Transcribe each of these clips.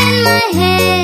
in my head.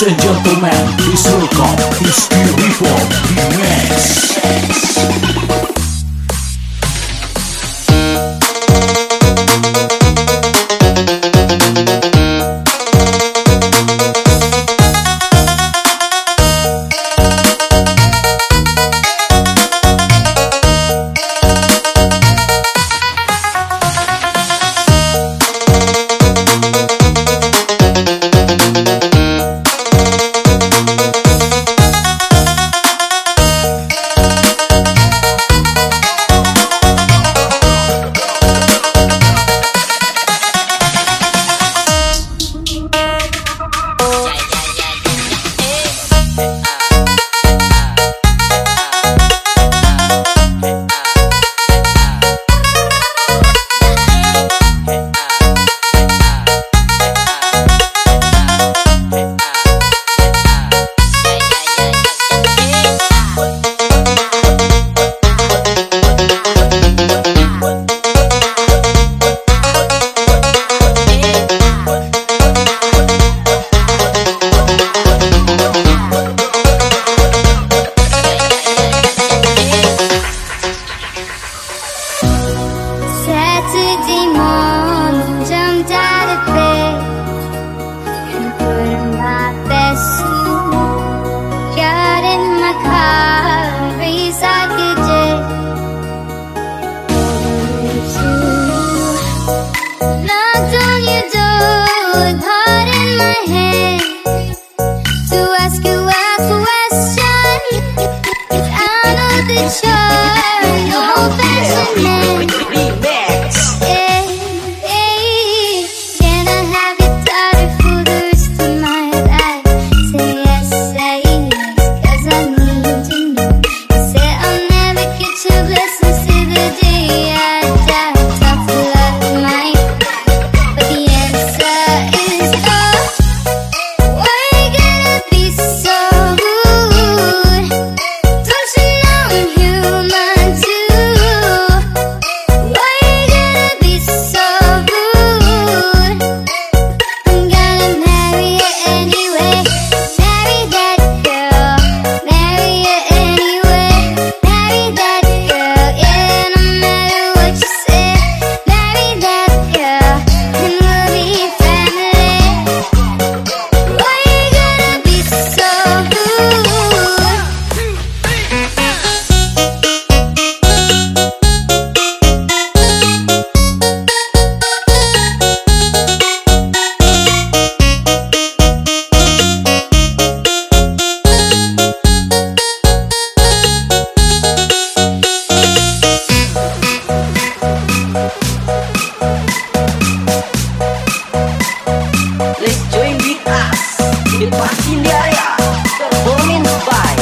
Ladies and gentlemen, please welcome, please be reformed, be next. It's out of the your old fashioned man. Fire, the Fire.